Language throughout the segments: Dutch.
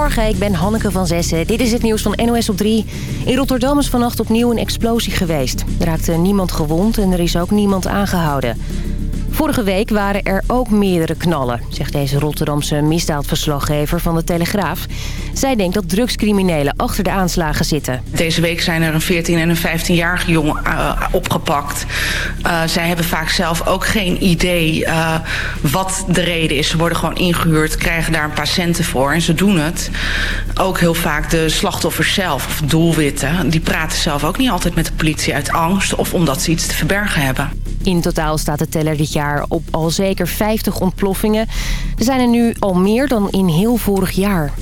Goedemorgen, ik ben Hanneke van Zessen. Dit is het nieuws van NOS op 3. In Rotterdam is vannacht opnieuw een explosie geweest. Er raakte niemand gewond en er is ook niemand aangehouden. Vorige week waren er ook meerdere knallen, zegt deze Rotterdamse misdaadverslaggever van de Telegraaf. Zij denkt dat drugscriminelen achter de aanslagen zitten. Deze week zijn er een 14 en een 15-jarige jongen uh, opgepakt. Uh, zij hebben vaak zelf ook geen idee uh, wat de reden is. Ze worden gewoon ingehuurd, krijgen daar een paar centen voor en ze doen het. Ook heel vaak de slachtoffers zelf, of doelwitten, die praten zelf ook niet altijd met de politie uit angst of omdat ze iets te verbergen hebben. In totaal staat de teller dit jaar op al zeker 50 ontploffingen. Er zijn er nu al meer dan in heel vorig jaar.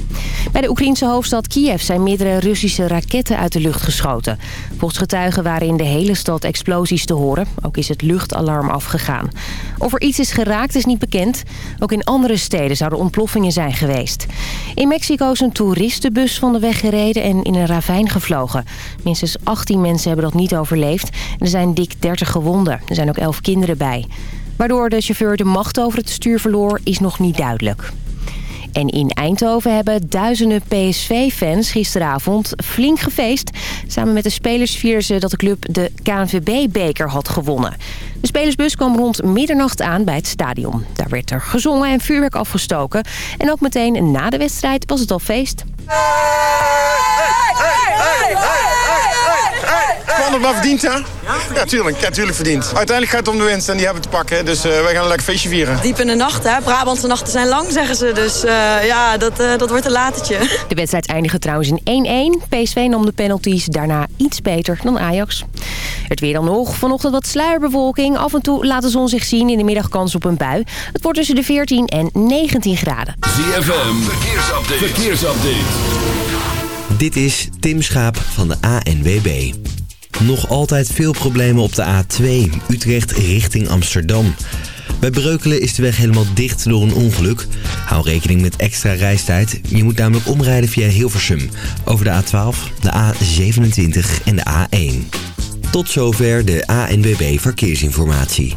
Bij de Oekraïnse hoofdstad Kiev zijn meerdere Russische raketten uit de lucht geschoten. Volgens getuigen waren in de hele stad explosies te horen. Ook is het luchtalarm afgegaan. Of er iets is geraakt is niet bekend. Ook in andere steden zouden ontploffingen zijn geweest. In Mexico is een toeristenbus van de weg gereden en in een ravijn gevlogen. Minstens 18 mensen hebben dat niet overleefd. Er zijn dik 30 gewonden. Er zijn ook 11 kinderen bij. Waardoor de chauffeur de macht over het stuur verloor is nog niet duidelijk. En in Eindhoven hebben duizenden PSV-fans gisteravond flink gefeest. Samen met de spelers vierden ze dat de club de KNVB-beker had gewonnen. De spelersbus kwam rond middernacht aan bij het stadion. Daar werd er gezongen en vuurwerk afgestoken. En ook meteen na de wedstrijd was het al feest. Kwam het verdiend, hè? Ja, tuurlijk. Ja, tuurlijk verdiend. Uiteindelijk gaat het om de winst en die hebben te pakken. Dus uh, wij gaan een lekker feestje vieren. Diep in de nacht, hè? Brabantse nachten zijn lang, zeggen ze. Dus uh, ja, dat, uh, dat wordt een latertje. De wedstrijd eindigde trouwens in 1-1. PSV nam de penalties daarna iets beter dan Ajax. Het weer dan nog. Vanochtend wat sluierbewolking. Af en toe laat de zon zich zien. In de middag kans op een bui. Het wordt tussen de 14 en 19 graden. ZFM, verkeersupdate. verkeersupdate. Dit is Tim Schaap van de ANWB. Nog altijd veel problemen op de A2, Utrecht richting Amsterdam. Bij Breukelen is de weg helemaal dicht door een ongeluk. Hou rekening met extra reistijd. Je moet namelijk omrijden via Hilversum. Over de A12, de A27 en de A1. Tot zover de ANWB Verkeersinformatie.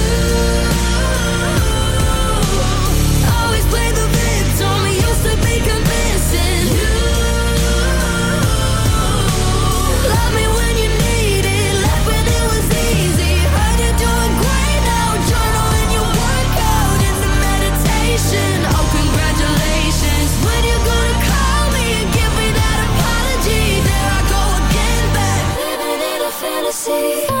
see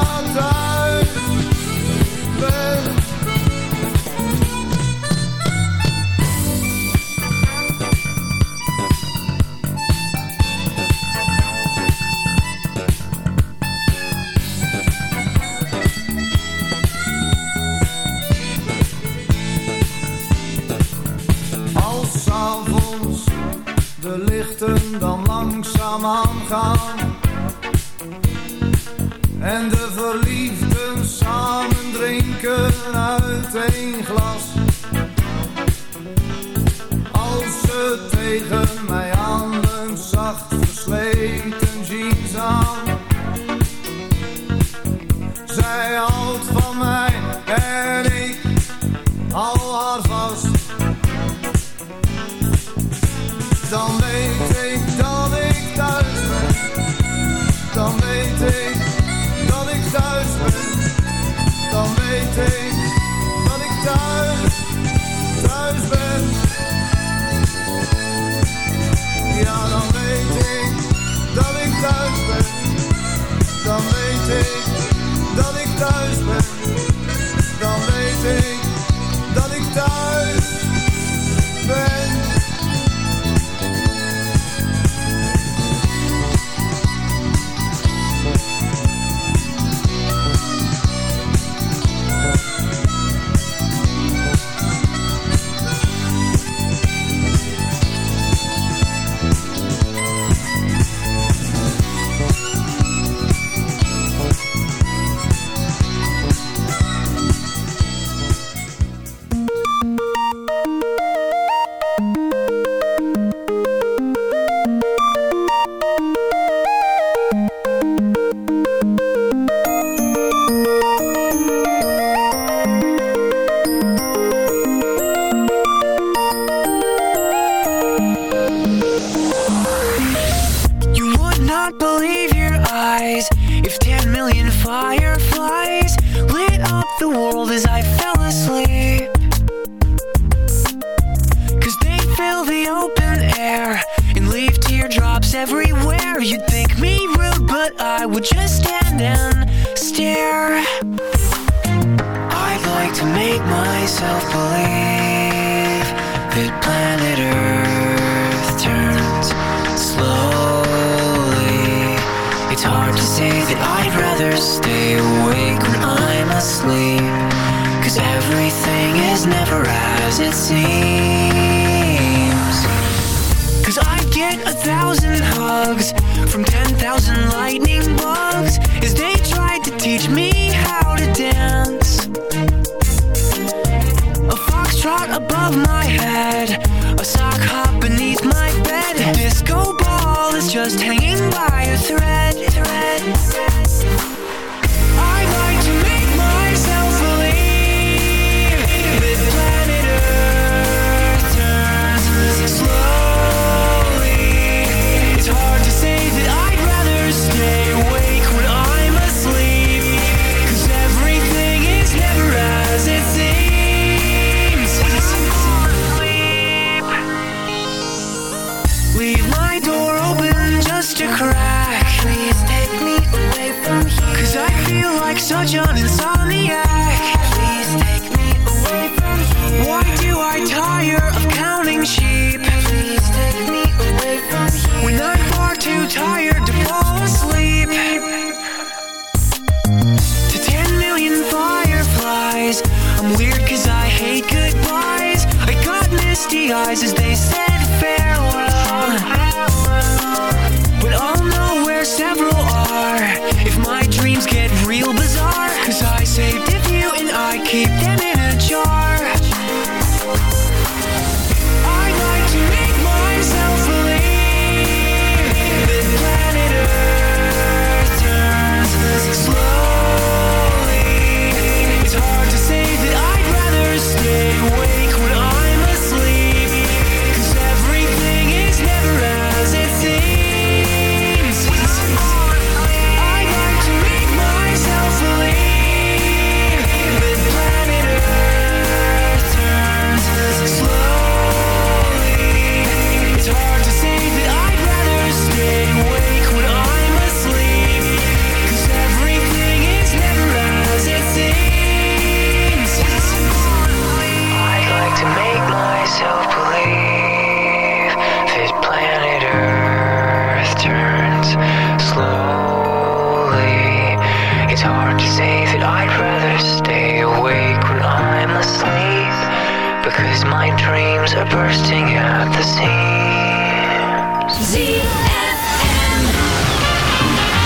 My dreams are bursting at the seams ZFM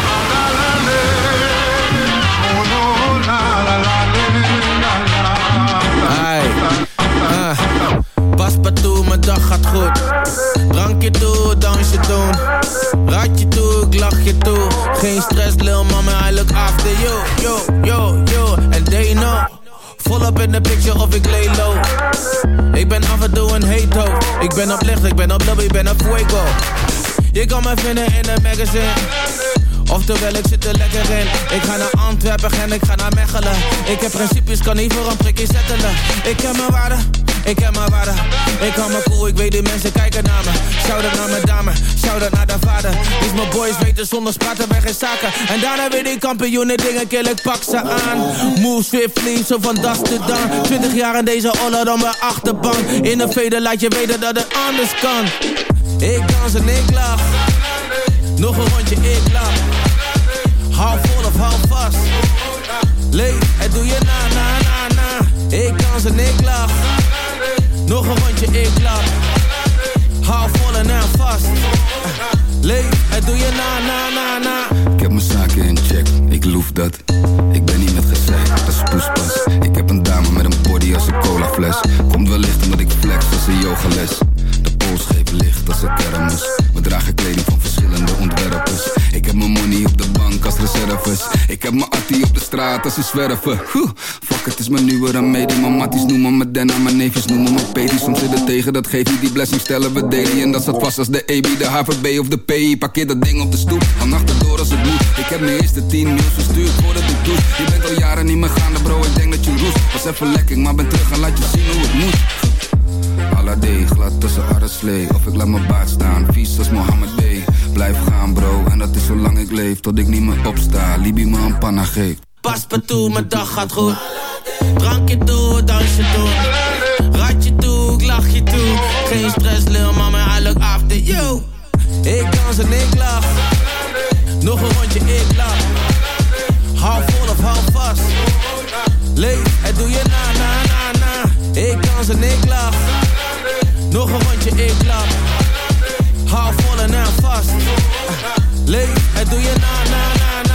Oh la la la la la mijn dag gaat goed. Drankje toe, dansje doen. Raad je toe, ik lach je toe. Geen stress, lil mama, I look after you. Yo, yo, yo, and they know Volop in de picture of ik lay low. Ik ben af en toe een hate Ik ben op licht, ik ben op lobby, ik ben op fuego. Je kan me vinden in de magazine. Oftewel, ik zit er lekker in. Ik ga naar Antwerpen en ik ga naar Mechelen. Ik heb principes, kan niet voor een prikje zettelen. Ik heb mijn waarde, ik heb mijn waarde. Ik hou me cool, ik weet die mensen kijken naar me. Shout-out naar mijn dame, shout-out naar de vader. Dus mijn boys weten zonder spraten bij geen zaken. En daarna weer die kampioenen dingen kill, ik pak ze aan. Move swiftly, zo van das to dan. 20 jaar in deze oller dan mijn achterbank. In de veder laat je weten dat het anders kan. Ik dans en ik lach. Nog een rondje, ik lach. Hou vol of hou vast. Leef, het doe je na, na, na, na. Ik dans en ik lach. Nog een rondje, ik lach. Hou vol en aan vast. Leef, het doe je na, na, na, na. Ik heb mijn zaken in check, ik loef dat. Ik ben niet met gezeik, dat is poespas. Ik heb een dame met een body als een colafles. Komt wellicht omdat ik flex als een yogales. De pols geeft licht als een kermis. We dragen kleding van verschillende ontwerpers. Ik heb mijn money op de bank als reserves. Ik heb mijn attie op de straat als ze zwerven. Het is mijn nieuwe remedie. Mijn matties noemen me Denna, mijn neefjes noemen me Peti. Soms zit het tegen, dat geeft je die blessing, stellen we daily. En dat staat vast als de EB, de HVB of de PI. Parkeer dat ding op de stoep, ga achterdoor als het moet. Ik heb mijn eerste 10 mails verstuurd voordat ik doe. Je bent al jaren niet meer gaande, bro, ik denk dat je roest. Was even lekker, maar ben terug en laat je zien hoe het moet. Alade, glad tussen arreslee Of ik laat mijn baard staan, vies als Mohammed B Blijf gaan bro, en dat is zolang ik leef Tot ik niet meer opsta, Libi me een panna geeft Pas pa toe, mijn dag gaat goed. Drankje toe, dansje toe. Ratje toe, ik lach je toe. Geen stress, lil mama, I look after you. Ik dans en ik lach. Nog een rondje, ik lach. Hou vol of hou vast. Leef, het doe je na, na, na, na. Ik dans en ik lach. Nog een rondje, ik lach. Hou vol en aan vast. Leef, het doe je na, na, na, na.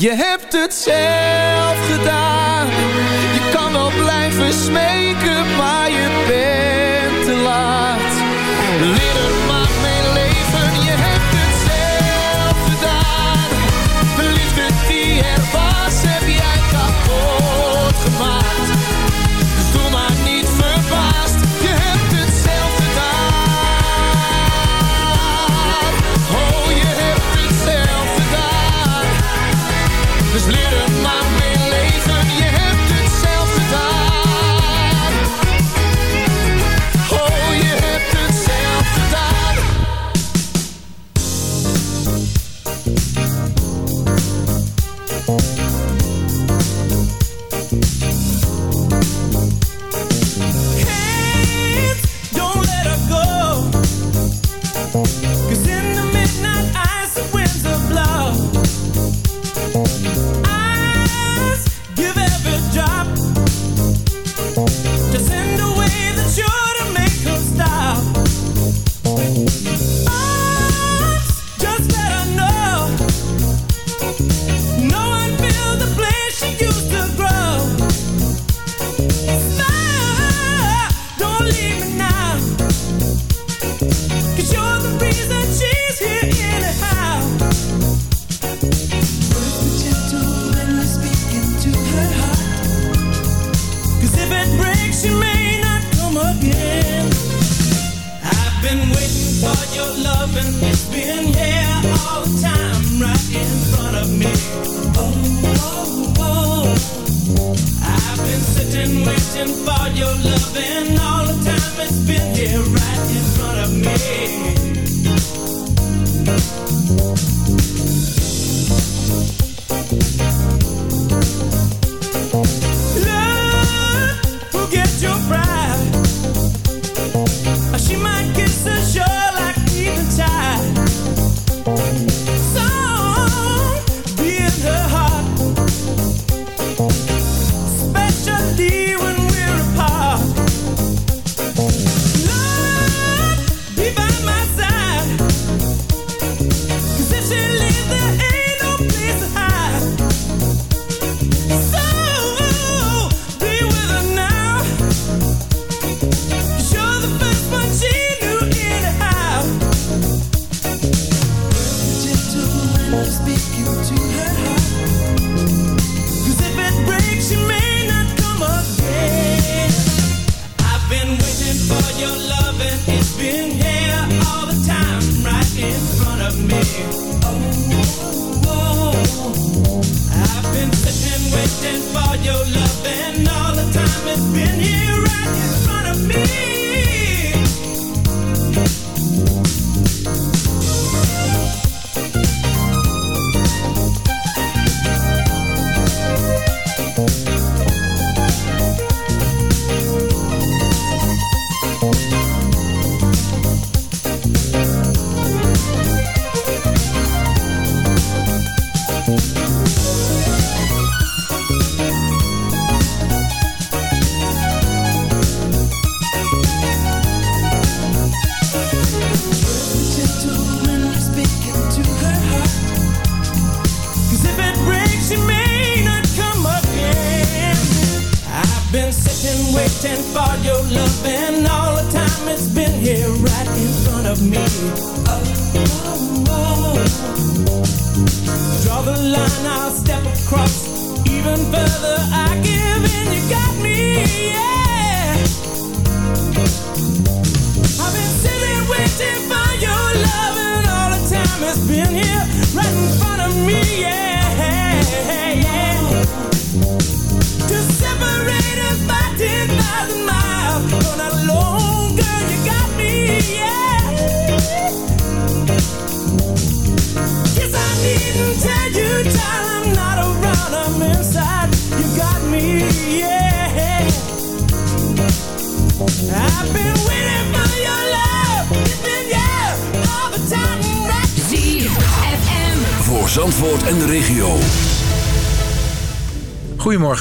Je hebt het zelf gedaan. Je kan wel blijven smeren.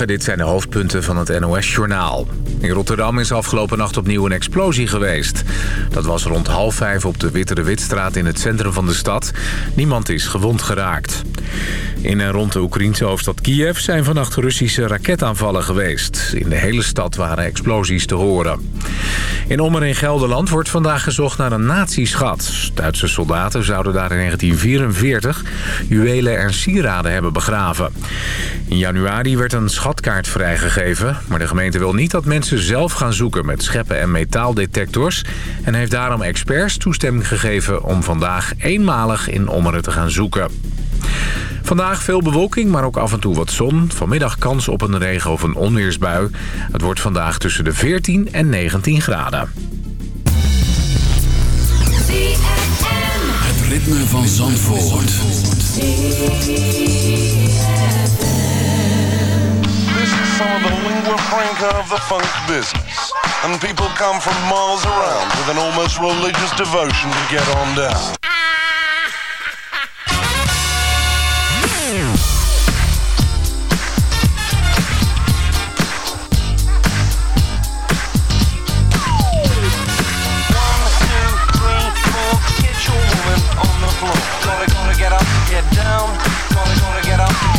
Dit zijn de hoofdpunten van het NOS-journaal. In Rotterdam is afgelopen nacht opnieuw een explosie geweest. Dat was rond half vijf op de Witte de Witstraat in het centrum van de stad. Niemand is gewond geraakt. In en rond de Oekraïnse hoofdstad Kiev zijn vannacht Russische raketaanvallen geweest. In de hele stad waren explosies te horen. In Ommer in Gelderland wordt vandaag gezocht naar een natieschat. Duitse soldaten zouden daar in 1944 juwelen en sieraden hebben begraven. In januari werd een schatkaart vrijgegeven... maar de gemeente wil niet dat mensen zelf gaan zoeken met scheppen en metaaldetectors... en heeft daarom experts toestemming gegeven om vandaag eenmalig in Ommeren te gaan zoeken. Vandaag veel bewolking, maar ook af en toe wat zon. Vanmiddag kans op een regen- of een onweersbui. Het wordt vandaag tussen de 14 en 19 graden. Het ritme van Zandvoort. This is some of the lingua franca of the funk business. And people come from miles around with an almost religious devotion to get on down. get down. Gonna, gonna get up.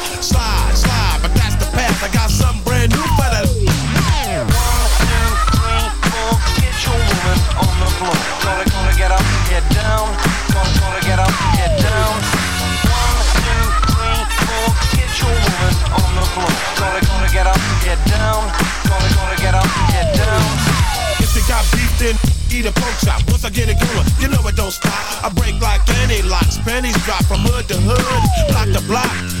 Slide, slide, but that's the path. I got something brand new for the. Get your woman on the floor. Gonna, gonna get up, get down. Gonna, gonna get up, get down. One, two, three, four. Get your woman on the floor. Gonna, gonna get up, get down. Gonna, gonna get up, get down. If you got beef, then eat a pork chop. Once I get it going, you know it don't stop. I break like any locks. Pennies drop from hood to hood, block to block.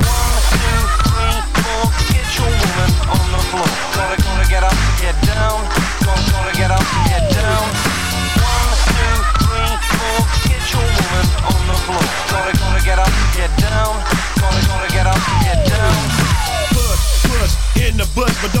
In the bush, but don't step on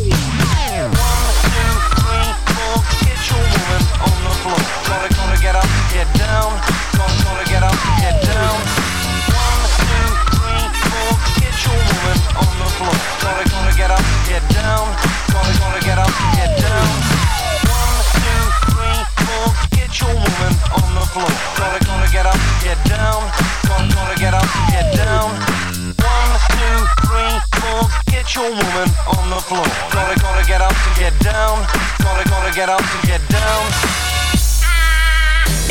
On the floor. Gonna, gonna get up, get down. Gonna, gonna get up, get down. One, two, three, four. Get your woman on the floor. Gonna, gonna get up, get down. Gonna, gonna get up, get down. One, two, three, four. Get your woman on the floor. Gotta, gotta get up, get down. Gotta, gotta get up, get down. One, two, three, four, get your woman on the floor. Gotta, gotta get up to get down. Gotta, gotta get up to get down.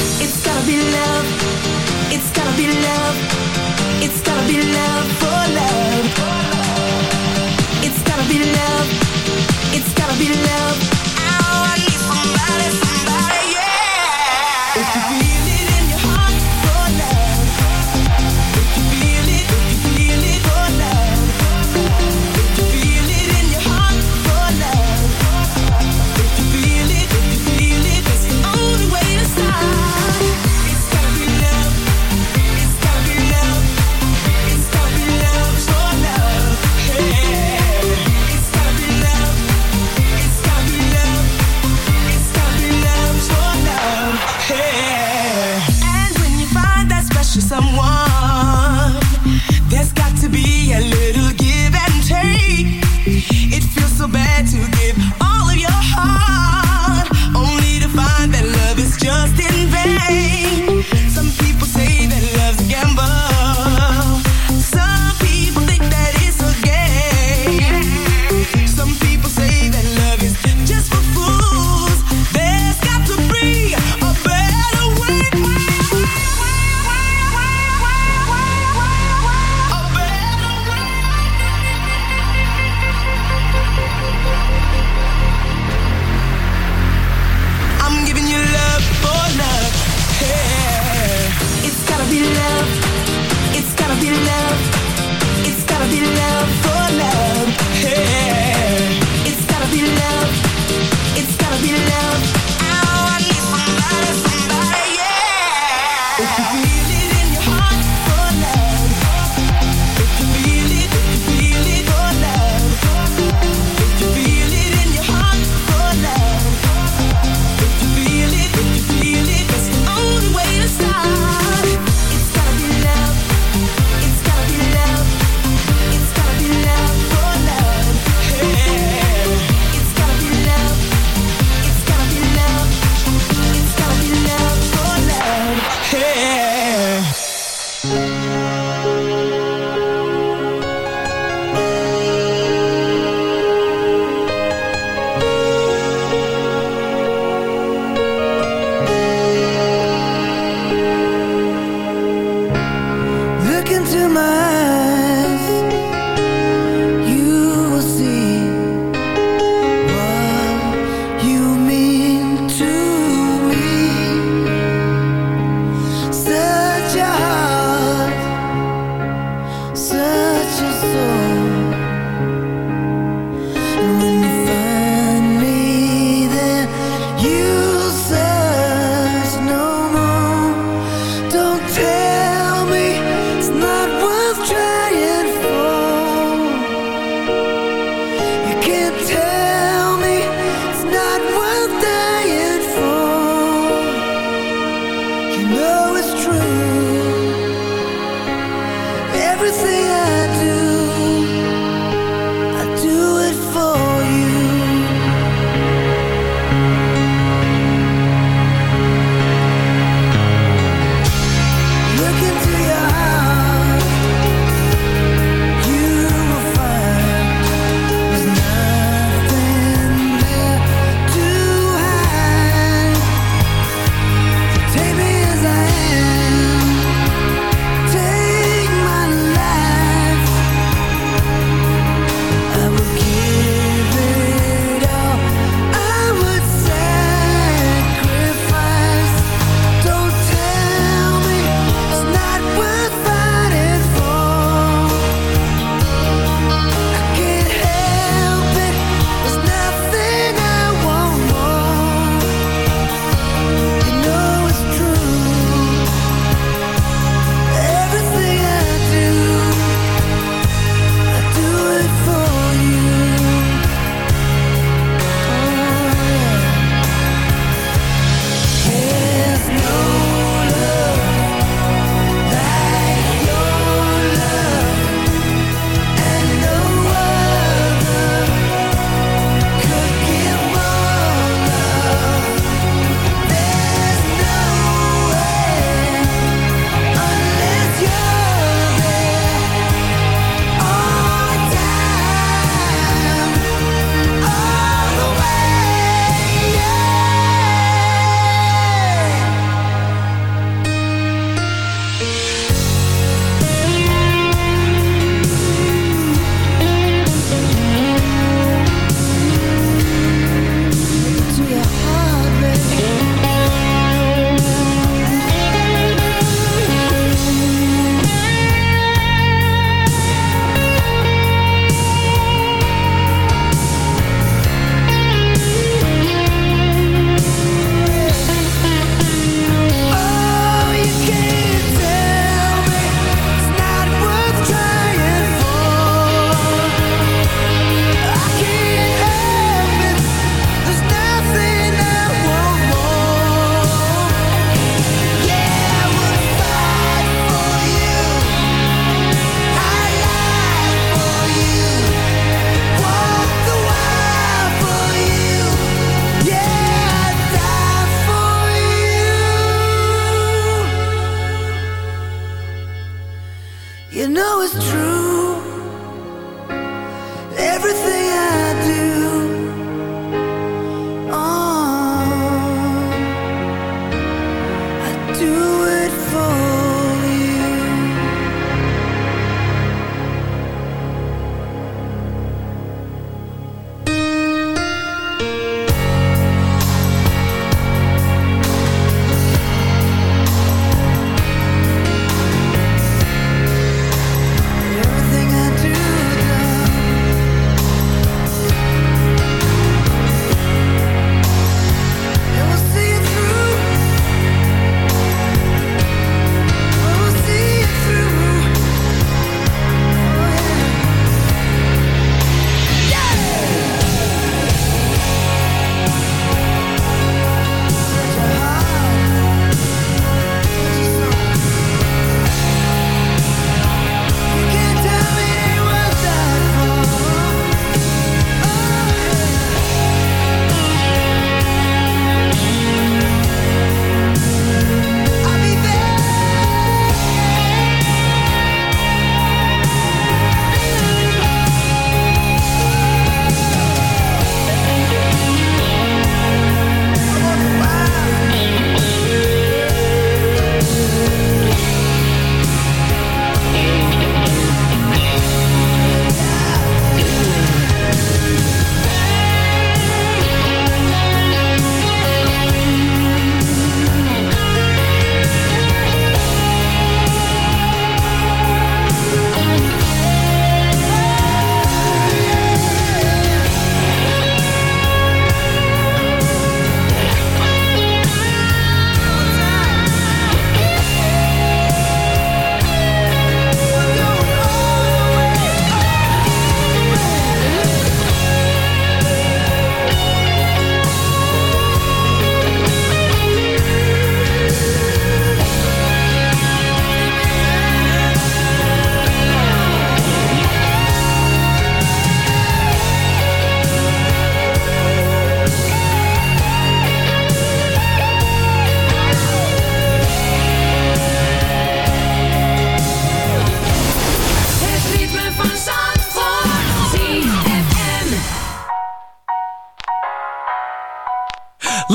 It's gotta be love. It's gotta be love. It's gotta be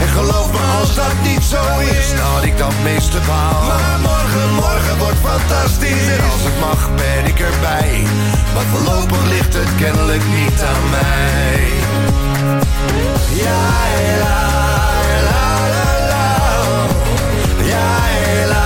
En geloof me als dat niet zo is, had ik dat meeste baal. Maar morgen, morgen wordt fantastisch en als het mag ben ik erbij. Maar voorlopig ligt het kennelijk niet aan mij. Ja, la, la, la, la. Ja, la.